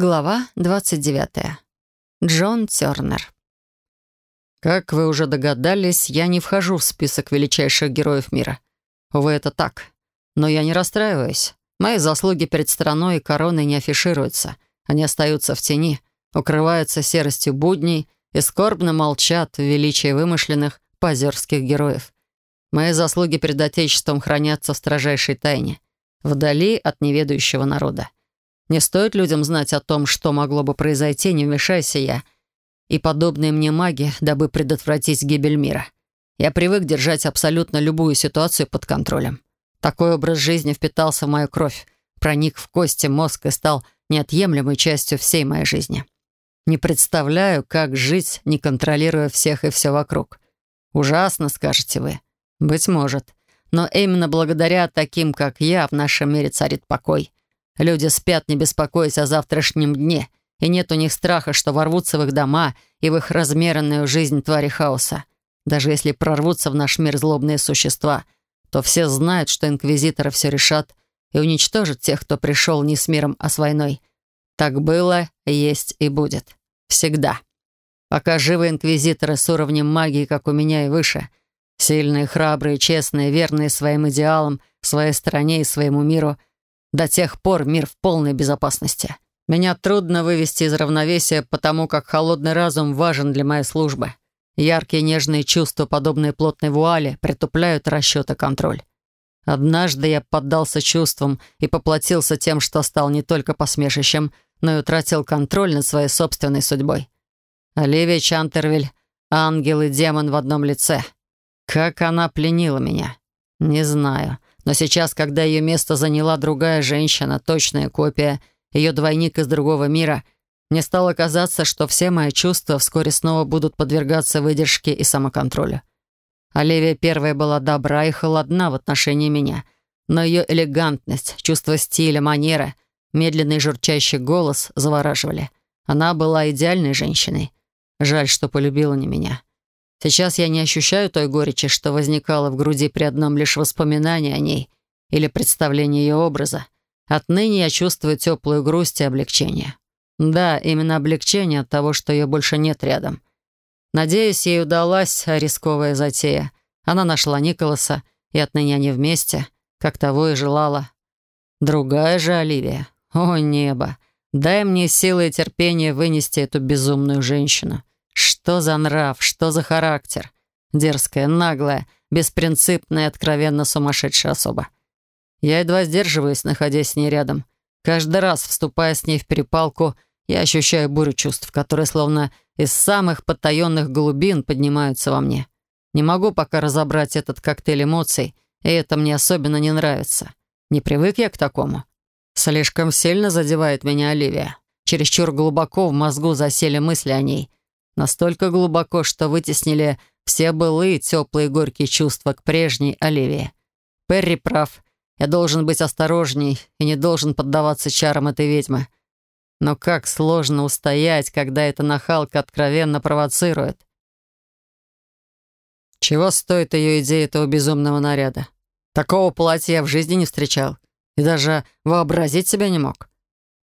Глава 29. Джон Тернер. Как вы уже догадались, я не вхожу в список величайших героев мира. Увы, это так. Но я не расстраиваюсь. Мои заслуги перед страной и короной не афишируются. Они остаются в тени, укрываются серостью будней и скорбно молчат в величии вымышленных позерских героев. Мои заслуги перед Отечеством хранятся в строжайшей тайне, вдали от неведающего народа. Не стоит людям знать о том, что могло бы произойти, не вмешайся я. И подобные мне маги, дабы предотвратить гибель мира. Я привык держать абсолютно любую ситуацию под контролем. Такой образ жизни впитался в мою кровь, проник в кости, мозг и стал неотъемлемой частью всей моей жизни. Не представляю, как жить, не контролируя всех и все вокруг. Ужасно, скажете вы. Быть может. Но именно благодаря таким, как я, в нашем мире царит покой. Люди спят, не беспокоясь о завтрашнем дне, и нет у них страха, что ворвутся в их дома и в их размеренную жизнь твари хаоса. Даже если прорвутся в наш мир злобные существа, то все знают, что инквизиторы все решат и уничтожат тех, кто пришел не с миром, а с войной. Так было, есть и будет. Всегда. Пока живы инквизиторы с уровнем магии, как у меня и выше. Сильные, храбрые, честные, верные своим идеалам, своей стране и своему миру — до тех пор мир в полной безопасности. Меня трудно вывести из равновесия, потому как холодный разум важен для моей службы. Яркие нежные чувства, подобные плотной вуале, притупляют расчет и контроль. Однажды я поддался чувствам и поплатился тем, что стал не только посмешищем, но и утратил контроль над своей собственной судьбой. Оливия Чантервиль — ангел и демон в одном лице. Как она пленила меня? Не знаю. Но сейчас, когда ее место заняла другая женщина, точная копия, ее двойник из другого мира, мне стало казаться, что все мои чувства вскоре снова будут подвергаться выдержке и самоконтролю. Оливия первая была добра и холодна в отношении меня, но ее элегантность, чувство стиля, манера, медленный журчащий голос завораживали. Она была идеальной женщиной. Жаль, что полюбила не меня. Сейчас я не ощущаю той горечи, что возникало в груди при одном лишь воспоминании о ней или представлении ее образа. Отныне я чувствую теплую грусть и облегчение. Да, именно облегчение от того, что ее больше нет рядом. Надеюсь, ей удалась рисковая затея. Она нашла Николаса, и отныне они вместе, как того и желала. Другая же Оливия. О, небо! Дай мне силы и терпение вынести эту безумную женщину. Что за нрав, что за характер? Дерзкая, наглая, беспринципная откровенно сумасшедшая особа. Я едва сдерживаюсь, находясь с ней рядом. Каждый раз, вступая с ней в перепалку, я ощущаю бурю чувств, которые словно из самых потаенных глубин поднимаются во мне. Не могу пока разобрать этот коктейль эмоций, и это мне особенно не нравится. Не привык я к такому. Слишком сильно задевает меня Оливия. Чересчур глубоко в мозгу засели мысли о ней, Настолько глубоко, что вытеснили все былые теплые горькие чувства к прежней Оливии. Перри прав. Я должен быть осторожней и не должен поддаваться чарам этой ведьмы. Но как сложно устоять, когда эта нахалка откровенно провоцирует. Чего стоит ее идея этого безумного наряда? Такого платья я в жизни не встречал и даже вообразить себя не мог.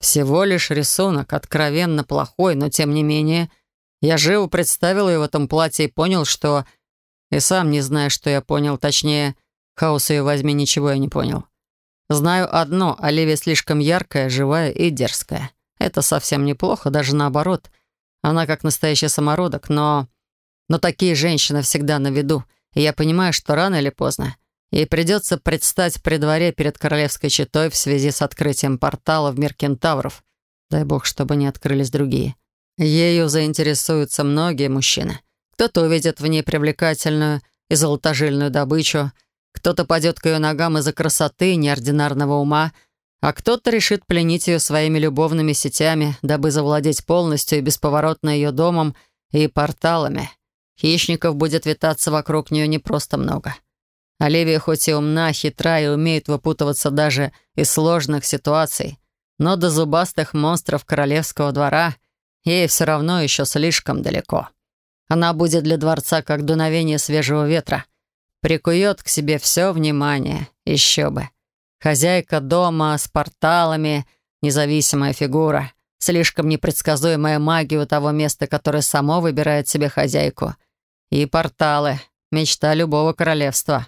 Всего лишь рисунок, откровенно плохой, но тем не менее — я живо представил ее в этом платье и понял, что... И сам не знаю, что я понял, точнее, хаос ее возьми, ничего я не понял. Знаю одно, Оливия слишком яркая, живая и дерзкая. Это совсем неплохо, даже наоборот. Она как настоящий самородок, но... Но такие женщины всегда на виду, и я понимаю, что рано или поздно ей придется предстать при дворе перед королевской четой в связи с открытием портала в мир кентавров. Дай бог, чтобы не открылись другие. Ею заинтересуются многие мужчины. Кто-то увидит в ней привлекательную и золотожильную добычу, кто-то падет к ее ногам из-за красоты и неординарного ума, а кто-то решит пленить ее своими любовными сетями, дабы завладеть полностью и бесповоротно ее домом и порталами. Хищников будет витаться вокруг нее не просто много. Оливия хоть и умна, хитра и умеет выпутываться даже из сложных ситуаций, но до зубастых монстров королевского двора Ей все равно еще слишком далеко. Она будет для дворца как дуновение свежего ветра. Прикует к себе все внимание. Еще бы. Хозяйка дома с порталами, независимая фигура. слишком непредсказуемая магия у того места, которое само выбирает себе хозяйку. И порталы — мечта любого королевства.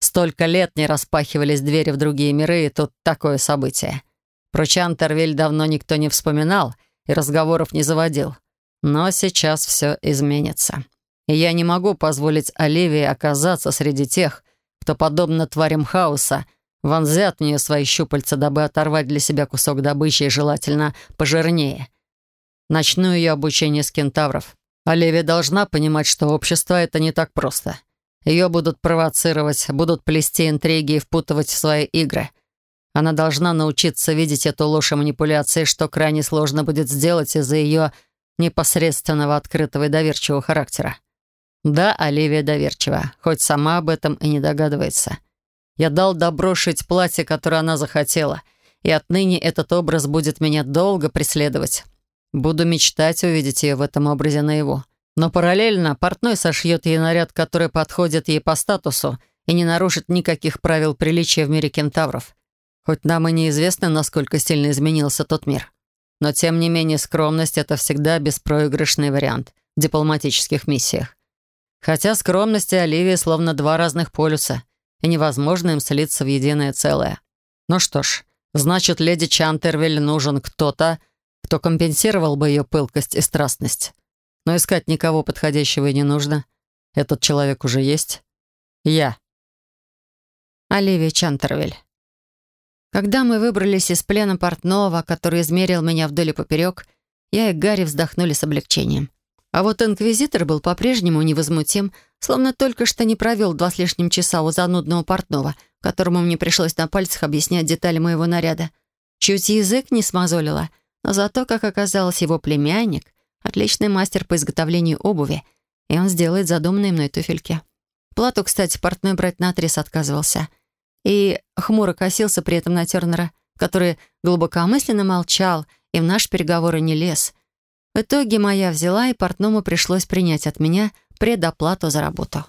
Столько лет не распахивались двери в другие миры, и тут такое событие. Про Чантервиль давно никто не вспоминал и разговоров не заводил. Но сейчас все изменится. И я не могу позволить Оливии оказаться среди тех, кто, подобно тварям хаоса, вонзят в нее свои щупальца, дабы оторвать для себя кусок добычи и желательно пожирнее. Начну ее обучение с кентавров. Оливия должна понимать, что общество — это не так просто. Ее будут провоцировать, будут плести интриги и впутывать в свои игры. Она должна научиться видеть эту ложь и манипуляции, что крайне сложно будет сделать из-за ее непосредственного открытого и доверчивого характера. Да, Оливия доверчива, хоть сама об этом и не догадывается. Я дал добро шить платье, которое она захотела, и отныне этот образ будет меня долго преследовать. Буду мечтать увидеть ее в этом образе наяву. Но параллельно портной сошьет ей наряд, который подходит ей по статусу и не нарушит никаких правил приличия в мире кентавров. Хоть нам и неизвестно, насколько сильно изменился тот мир. Но, тем не менее, скромность — это всегда беспроигрышный вариант в дипломатических миссиях. Хотя скромность и Оливия словно два разных полюса, и невозможно им слиться в единое целое. Ну что ж, значит, леди Чантервиль нужен кто-то, кто компенсировал бы ее пылкость и страстность. Но искать никого подходящего и не нужно. Этот человек уже есть. Я. Оливия Чантервиль. Когда мы выбрались из плена портного, который измерил меня вдоль и поперек, я и Гарри вздохнули с облегчением. А вот инквизитор был по-прежнему невозмутим, словно только что не провел два с лишним часа у занудного портного, которому мне пришлось на пальцах объяснять детали моего наряда. Чуть язык не смазолило, но зато, как оказалось, его племянник — отличный мастер по изготовлению обуви, и он сделает задуманные мной туфельки. Плату, кстати, портной брать на отрез отказывался. И хмуро косился при этом на Тернера, который глубокомысленно молчал и в наш переговоры не лез — в итоге моя взяла, и портному пришлось принять от меня предоплату за работу.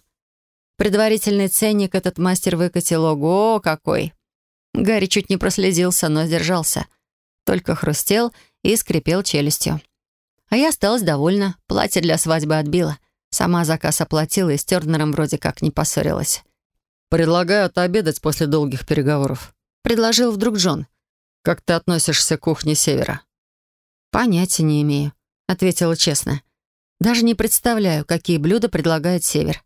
Предварительный ценник этот мастер выкатил ого какой. Гарри чуть не прослезился, но сдержался. Только хрустел и скрипел челюстью. А я осталась довольна. Платье для свадьбы отбила. Сама заказ оплатила и с Тернером вроде как не поссорилась. «Предлагаю отобедать после долгих переговоров», — предложил вдруг Джон. «Как ты относишься к кухне Севера?» «Понятия не имею», — ответила честно. «Даже не представляю, какие блюда предлагает Север.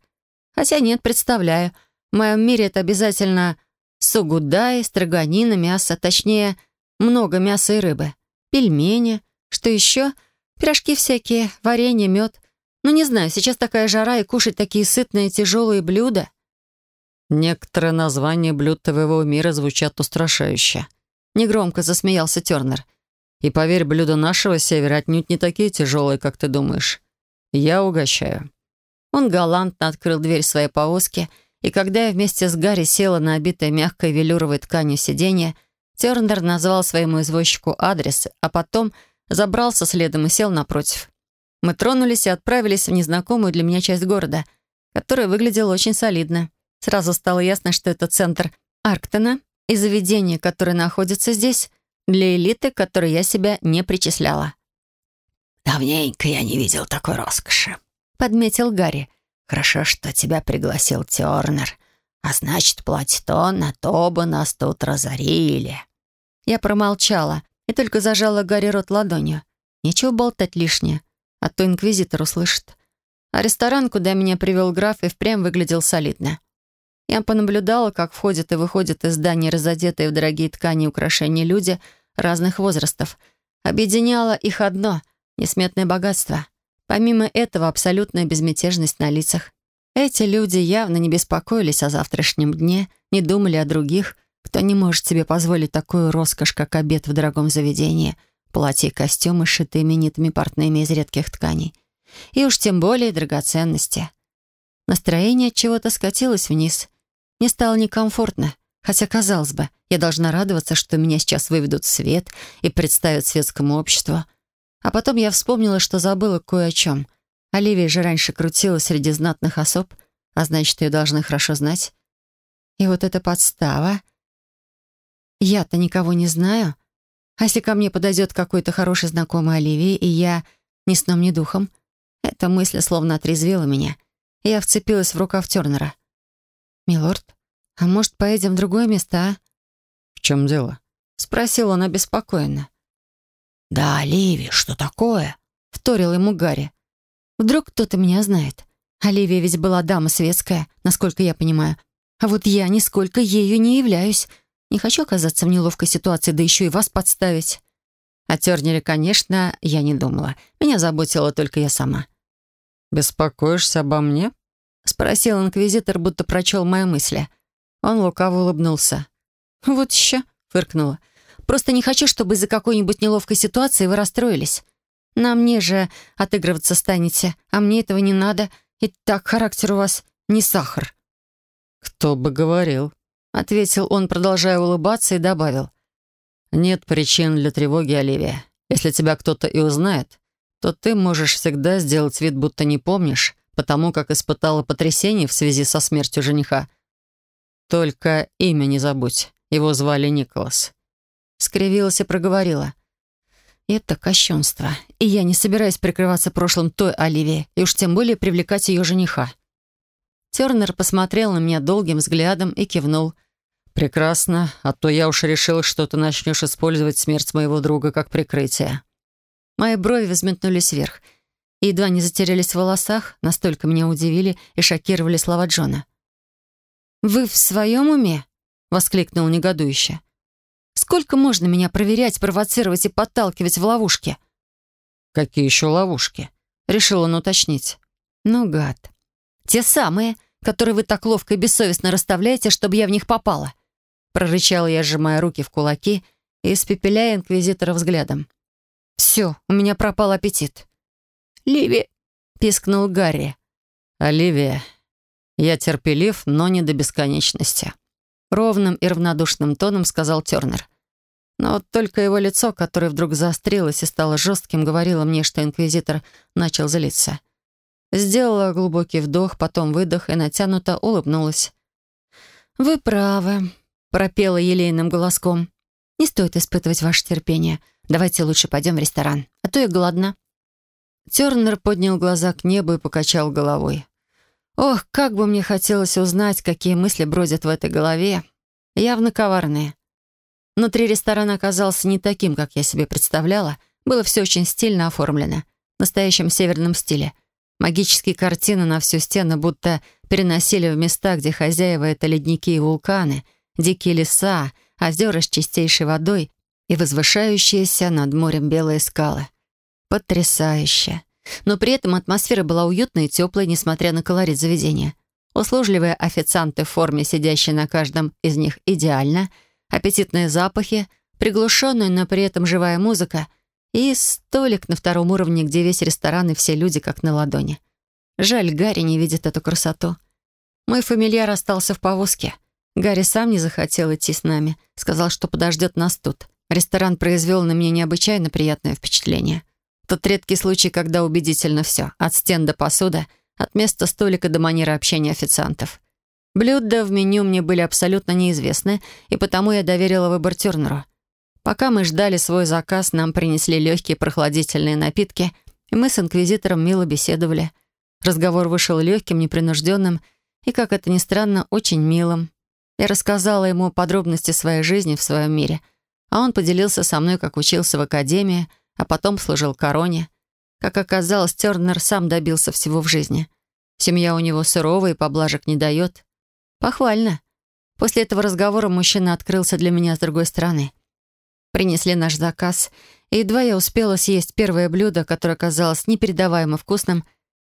Хотя нет, представляю. В моем мире это обязательно сугудай, строганина, мясо, точнее, много мяса и рыбы, пельмени, что еще, пирожки всякие, варенье, мед. Ну, не знаю, сейчас такая жара, и кушать такие сытные, тяжелые блюда». «Некоторые названия блюд твоего мира звучат устрашающе», — негромко засмеялся Тернер. — и поверь, блюда нашего севера отнюдь не такие тяжелые, как ты думаешь. Я угощаю». Он галантно открыл дверь своей повозки, и когда я вместе с Гарри села на обитое мягкой велюровой тканью сиденье, Тернер назвал своему извозчику адрес, а потом забрался следом и сел напротив. Мы тронулись и отправились в незнакомую для меня часть города, которая выглядела очень солидно. Сразу стало ясно, что это центр Арктона, и заведение, которое находится здесь, для элиты, которой я себя не причисляла. «Давненько я не видел такой роскоши», — подметил Гарри. «Хорошо, что тебя пригласил Тернер. А значит, платит он, на то бы нас тут разорили». Я промолчала и только зажала Гарри рот ладонью. Нечего болтать лишнее, а то инквизитор услышит. А ресторан, куда меня привел граф, и впрямь выглядел солидно. Я понаблюдала, как входят и выходят из здания разодетые в дорогие ткани и украшения люди — разных возрастов. Объединяло их одно — несметное богатство. Помимо этого, абсолютная безмятежность на лицах. Эти люди явно не беспокоились о завтрашнем дне, не думали о других, кто не может себе позволить такую роскошь, как обед в дорогом заведении, платья и костюмы, сшитые именитыми портными из редких тканей. И уж тем более драгоценности. Настроение от чего-то скатилось вниз. Мне стало некомфортно. Хотя, казалось бы, я должна радоваться, что меня сейчас выведут в свет и представят светскому обществу. А потом я вспомнила, что забыла кое о чем. Оливия же раньше крутилась среди знатных особ, а значит, ее должны хорошо знать. И вот эта подстава. Я-то никого не знаю. А если ко мне подойдет какой-то хороший знакомый Оливии, и я ни сном, ни духом? Эта мысль словно отрезвила меня. Я вцепилась в рукав Тернера. «Милорд, а может, поедем в другое место, а?» «В чем дело?» — спросил он обеспокоенно. «Да, Оливия, что такое?» — вторил ему Гарри. «Вдруг кто-то меня знает. Оливия ведь была дама светская, насколько я понимаю. А вот я нисколько ею не являюсь. Не хочу оказаться в неловкой ситуации, да еще и вас подставить». О Тернере, конечно, я не думала. Меня заботила только я сама. «Беспокоишься обо мне?» — спросил инквизитор, будто прочел мои мысли. Он лукаво улыбнулся. «Вот еще», — фыркнула. «Просто не хочу, чтобы из-за какой-нибудь неловкой ситуации вы расстроились. На мне же отыгрываться станете, а мне этого не надо. И так характер у вас не сахар». «Кто бы говорил», — ответил он, продолжая улыбаться, и добавил. «Нет причин для тревоги, Оливия. Если тебя кто-то и узнает, то ты можешь всегда сделать вид, будто не помнишь, потому как испытала потрясение в связи со смертью жениха. Только имя не забудь. Его звали Николас». Скривилась и проговорила. «Это кощунство, и я не собираюсь прикрываться прошлым той Оливии, и уж тем более привлекать ее жениха». Тернер посмотрел на меня долгим взглядом и кивнул. «Прекрасно, а то я уж решил, что ты начнешь использовать смерть моего друга как прикрытие». Мои брови взметнулись вверх едва не затерялись в волосах, настолько меня удивили и шокировали слова Джона. «Вы в своем уме?» — воскликнул негодующе. Сколько можно меня проверять, провоцировать и подталкивать в ловушки?» «Какие еще ловушки?» — решил он уточнить. «Ну, гад. Те самые, которые вы так ловко и бессовестно расставляете, чтобы я в них попала». Прорычала я, сжимая руки в кулаки и испепеляя инквизитора взглядом. «Все, у меня пропал аппетит». «Ливи!» — пискнул Гарри. «Оливия, я терпелив, но не до бесконечности», Ровным и равнодушным тоном сказал Тернер. Но вот только его лицо, которое вдруг заострилось и стало жестким, говорило мне, что инквизитор начал злиться. Сделала глубокий вдох, потом выдох и натянуто улыбнулась. «Вы правы», — пропела елейным голоском. «Не стоит испытывать ваше терпение. Давайте лучше пойдем в ресторан, а то я голодна». Тернер поднял глаза к небу и покачал головой. Ох, как бы мне хотелось узнать, какие мысли бродят в этой голове. Явно коварные. Внутри ресторана оказался не таким, как я себе представляла. Было все очень стильно оформлено. В настоящем северном стиле. Магические картины на всю стену будто переносили в места, где хозяева — это ледники и вулканы, дикие леса, озера с чистейшей водой и возвышающиеся над морем белые скалы. Потрясающе. Но при этом атмосфера была уютной и теплой, несмотря на колорит заведения. Услужливые официанты в форме, сидящие на каждом из них идеально, аппетитные запахи, приглушенная, но при этом живая музыка и столик на втором уровне, где весь ресторан и все люди как на ладони. Жаль, Гарри не видит эту красоту. Мой фамильяр остался в повозке. Гарри сам не захотел идти с нами. Сказал, что подождет нас тут. Ресторан произвел на меня необычайно приятное впечатление. Тот редкий случай, когда убедительно все. От стен до посуда, от места столика до манеры общения официантов. Блюда в меню мне были абсолютно неизвестны, и потому я доверила выбор Тернеру. Пока мы ждали свой заказ, нам принесли легкие прохладительные напитки, и мы с инквизитором мило беседовали. Разговор вышел легким, непринужденным и, как это ни странно, очень милым. Я рассказала ему подробности своей жизни в своем мире, а он поделился со мной, как учился в академии, а потом служил короне. Как оказалось, Тернер сам добился всего в жизни. Семья у него суровая и поблажек не дает. Похвально. После этого разговора мужчина открылся для меня с другой стороны. Принесли наш заказ, и едва я успела съесть первое блюдо, которое оказалось непередаваемо вкусным,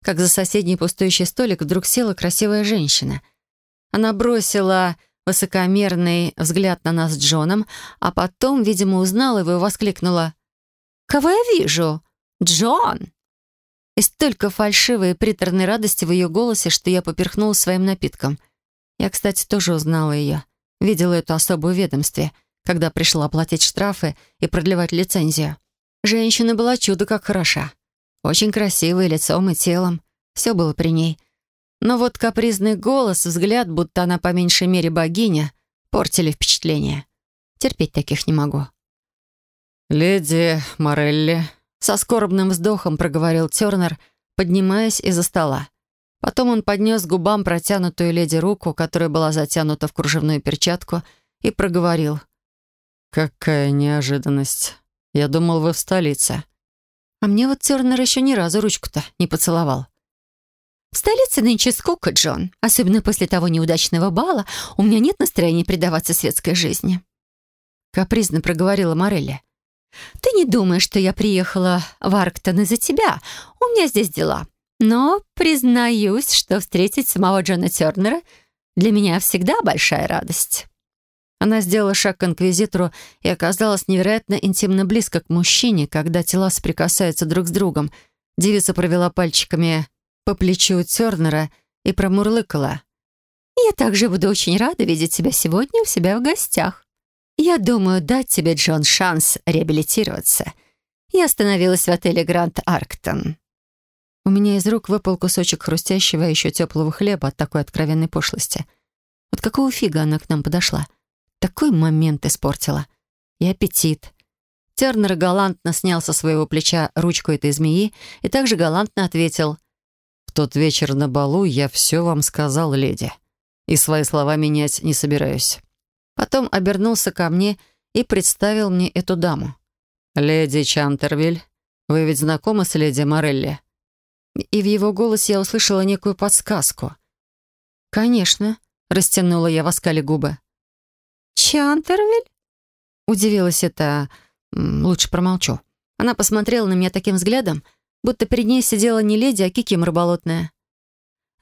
как за соседний пустующий столик вдруг села красивая женщина. Она бросила высокомерный взгляд на нас с Джоном, а потом, видимо, узнала его и воскликнула Кого я вижу? Джон!» И столько фальшивой и приторной радости в ее голосе, что я поперхнулась своим напитком. Я, кстати, тоже узнала ее. Видела эту особую ведомстве, когда пришла платить штрафы и продлевать лицензию. Женщина была чудо как хороша. Очень красивая лицом и телом. Все было при ней. Но вот капризный голос, взгляд, будто она по меньшей мере богиня, портили впечатление. Терпеть таких не могу. «Леди Морелли», — со скорбным вздохом проговорил Тернер, поднимаясь из-за стола. Потом он поднес к губам протянутую леди руку, которая была затянута в кружевную перчатку, и проговорил. «Какая неожиданность. Я думал, вы в столице». А мне вот Тернер еще ни разу ручку-то не поцеловал. «В столице нынче скука, Джон. Особенно после того неудачного бала у меня нет настроения предаваться светской жизни». Капризно проговорила Морелли. «Ты не думаешь, что я приехала в Арктон из-за тебя? У меня здесь дела. Но признаюсь, что встретить самого Джона Тернера для меня всегда большая радость». Она сделала шаг к инквизитору и оказалась невероятно интимно близко к мужчине, когда тела соприкасаются друг с другом. Девица провела пальчиками по плечу Тернера и промурлыкала. «Я также буду очень рада видеть тебя сегодня у себя в гостях. Я думаю дать тебе, Джон, шанс реабилитироваться. Я остановилась в отеле «Гранд Арктон». У меня из рук выпал кусочек хрустящего и еще теплого хлеба от такой откровенной пошлости. Вот какого фига она к нам подошла? Такой момент испортила. И аппетит. Тернер галантно снял со своего плеча ручку этой змеи и также галантно ответил. «В тот вечер на балу я все вам сказал, леди, и свои слова менять не собираюсь». Потом обернулся ко мне и представил мне эту даму. «Леди Чантервиль, вы ведь знакомы с леди Морелли?» и в его голосе я услышала некую подсказку. «Конечно», — растянула я в оскале губы. «Чантервиль?» Удивилась это... Лучше промолчу. Она посмотрела на меня таким взглядом, будто перед ней сидела не леди, а кикимора болотная.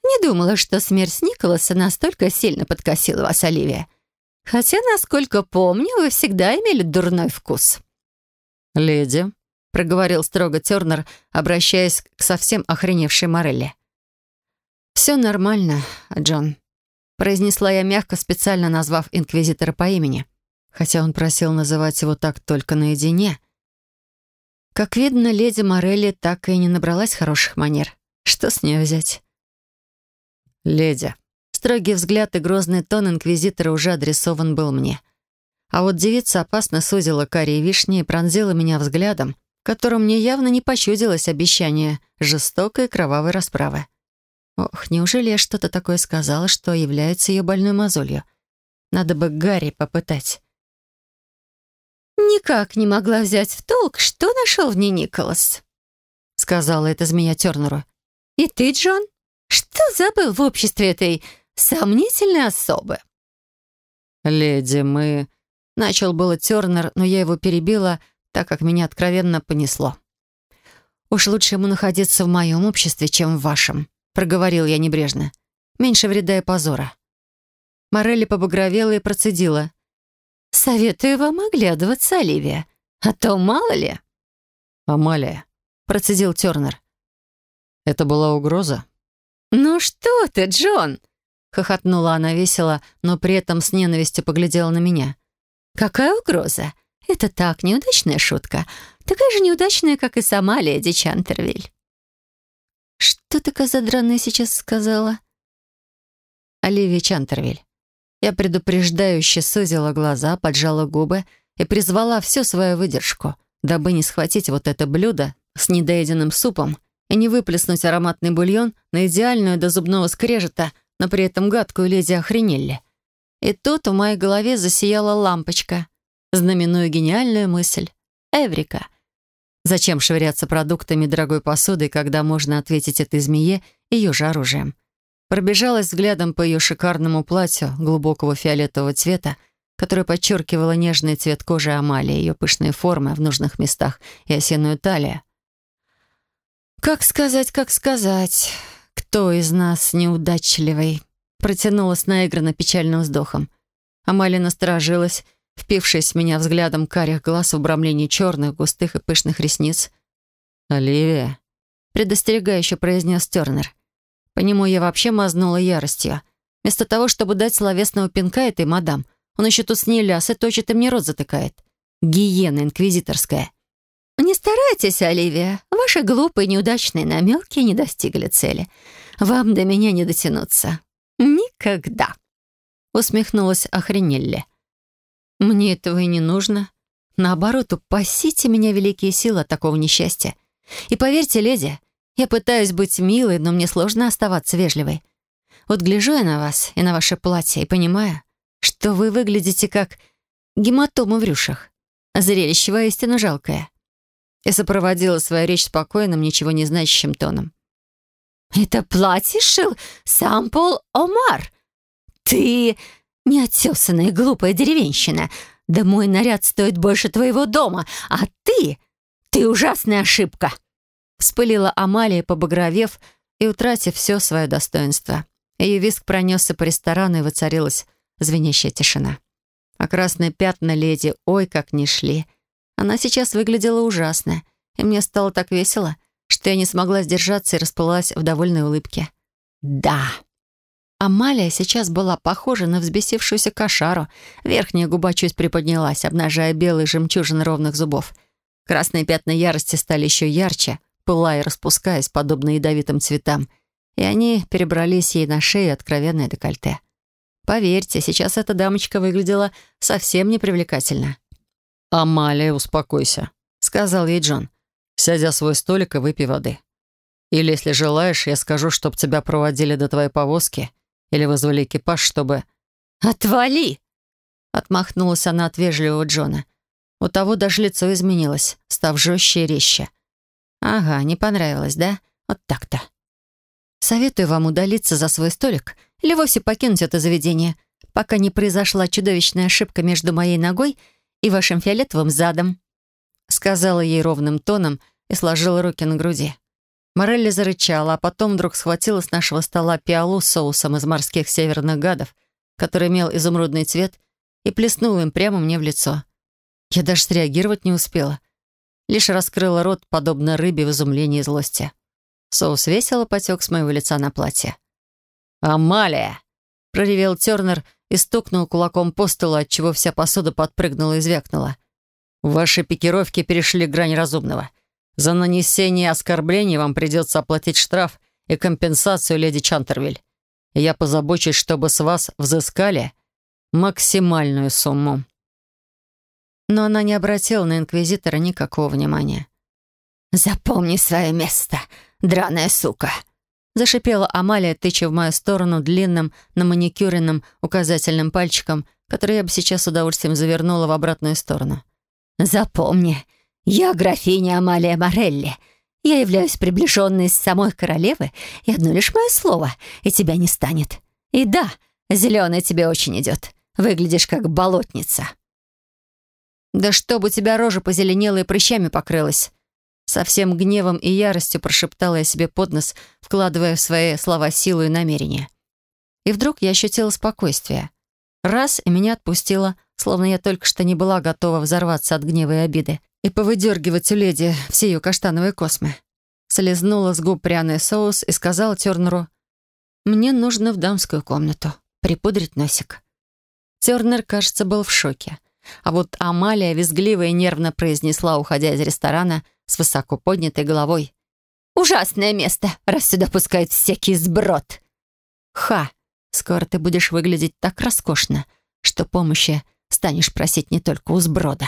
«Не думала, что смерть Николаса настолько сильно подкосила вас, Оливия. Хотя, насколько помню, вы всегда имели дурной вкус». «Леди», проговорил строго Тернер, обращаясь к совсем охреневшей Морелли. «Все нормально, Джон», — произнесла я мягко, специально назвав инквизитора по имени, хотя он просил называть его так только наедине. Как видно, леди Морелли так и не набралась хороших манер. Что с нее взять? «Леди». Строгий взгляд и грозный тон инквизитора уже адресован был мне. А вот девица опасно сузила карие вишни и пронзила меня взглядом, котором мне явно не почудилось обещание жестокой кровавой расправы. Ох, неужели я что-то такое сказала, что является ее больной мозолью? Надо бы Гарри попытать. «Никак не могла взять в толк, что нашел в ней Николас», — сказала эта змея Тернеру. «И ты, Джон, что забыл в обществе этой сомнительной особы?» «Леди, мы...» — начал было Тернер, но я его перебила — так как меня откровенно понесло. «Уж лучше ему находиться в моем обществе, чем в вашем», — проговорил я небрежно. «Меньше вреда и позора». Морелли побагровела и процедила. «Советую вам оглядываться, Оливия, а то мало ли». «Амалия», — процедил Тернер. «Это была угроза?» «Ну что ты, Джон?» — хохотнула она весело, но при этом с ненавистью поглядела на меня. «Какая угроза? Это так, неудачная шутка. Такая же неудачная, как и сама леди Чантервиль. Что такая задранная сейчас сказала? Оливия Чантервиль. Я предупреждающе сузила глаза, поджала губы и призвала всю свою выдержку, дабы не схватить вот это блюдо с недоеденным супом и не выплеснуть ароматный бульон на идеальную до зубного скрежета, но при этом гадкую леди охренели. И тут в моей голове засияла лампочка — знаменуя гениальную мысль. Эврика. Зачем швыряться продуктами дорогой посуды, когда можно ответить этой змее ее же оружием? Пробежалась взглядом по ее шикарному платью глубокого фиолетового цвета, которое подчеркивало нежный цвет кожи Амалии, ее пышные формы в нужных местах и осенную талию. «Как сказать, как сказать, кто из нас неудачливый?» протянула наигранно печальным вздохом. Амалия насторожилась впившись в меня взглядом карих глаз в обрамлении черных, густых и пышных ресниц. «Оливия», — предостерегающе произнес Тернер. По нему я вообще мазнула яростью. Вместо того, чтобы дать словесного пинка этой мадам, он еще тут с ней ляс и точит и мне рот затыкает. Гиена инквизиторская. «Не старайтесь, Оливия. Ваши глупые неудачные намеки не достигли цели. Вам до меня не дотянуться. Никогда!» Усмехнулась Охренелли. «Мне этого и не нужно», Наоборот, упасите меня, великие силы, от такого несчастья. И поверьте, леди, я пытаюсь быть милой, но мне сложно оставаться вежливой. Вот гляжу я на вас и на ваше платье и понимаю, что вы выглядите как гематома в рюшах. Зрелище воистину жалкое. И сопроводила свою речь спокойным, ничего не значащим тоном. «Это платье шил сам Пол Омар. Ты неотесанная глупая деревенщина. Да мой наряд стоит больше твоего дома, а ты... ты ужасная ошибка!» Вспылила Амалия, побагровев и утратив все свое достоинство. Ее виск пронесся по ресторану, и воцарилась звенящая тишина. А красные пятна леди ой как не шли. Она сейчас выглядела ужасно, и мне стало так весело, что я не смогла сдержаться и расплылась в довольной улыбке. «Да!» Амалия сейчас была похожа на взбесившуюся кошару. Верхняя губа чуть приподнялась, обнажая белые жемчужины ровных зубов. Красные пятна ярости стали еще ярче, пылая и распускаясь, подобно ядовитым цветам, и они перебрались ей на шею откровенное декольте. Поверьте, сейчас эта дамочка выглядела совсем непривлекательно. «Амалия, успокойся», — сказал ей Джон. «Сядь за свой столик и выпей воды. Или, если желаешь, я скажу, чтоб тебя проводили до твоей повозки или вызвали экипаж, чтобы...» «Отвали!» — отмахнулась она от вежливого Джона. У того даже лицо изменилось, став жестче и резче. «Ага, не понравилось, да? Вот так-то». Советую вам удалиться за свой столик или вовсе покинуть это заведение, пока не произошла чудовищная ошибка между моей ногой и вашим фиолетовым задом», сказала ей ровным тоном и сложила руки на груди. Морелли зарычала, а потом вдруг схватила с нашего стола пиалу с соусом из морских северных гадов, который имел изумрудный цвет, и плеснула им прямо мне в лицо. Я даже среагировать не успела. Лишь раскрыла рот, подобно рыбе в изумлении и злости. Соус весело потек с моего лица на платье. «Амалия!» — проревел Тернер и стукнул кулаком по столу, отчего вся посуда подпрыгнула и звякнула. «Ваши пикировки перешли грань разумного. За нанесение оскорблений вам придется оплатить штраф и компенсацию, леди Чантервиль. я позабочусь, чтобы с вас взыскали максимальную сумму». Но она не обратила на инквизитора никакого внимания. «Запомни свое место, драная сука!» Зашипела Амалия, тыча в мою сторону длинным, на маникюренным указательным пальчиком, который я бы сейчас с удовольствием завернула в обратную сторону. «Запомни, я графиня Амалия Морелли. Я являюсь приближенной самой королевы, и одно лишь мое слово, и тебя не станет. И да, зеленый тебе очень идет. Выглядишь как болотница». «Да чтобы у тебя рожа позеленела и прыщами покрылась!» Со всем гневом и яростью прошептала я себе под нос, вкладывая в свои слова силу и намерение. И вдруг я ощутила спокойствие. Раз, и меня отпустило, словно я только что не была готова взорваться от гнева и обиды и повыдергивать у леди все ее каштановые космы. Слезнула с губ пряный соус и сказала Тернеру, «Мне нужно в дамскую комнату, припудрить носик». Тернер, кажется, был в шоке. А вот Амалия визгливо и нервно произнесла, уходя из ресторана, с высоко поднятой головой. «Ужасное место, раз сюда пускают всякий сброд!» «Ха! Скоро ты будешь выглядеть так роскошно, что помощи станешь просить не только у сброда».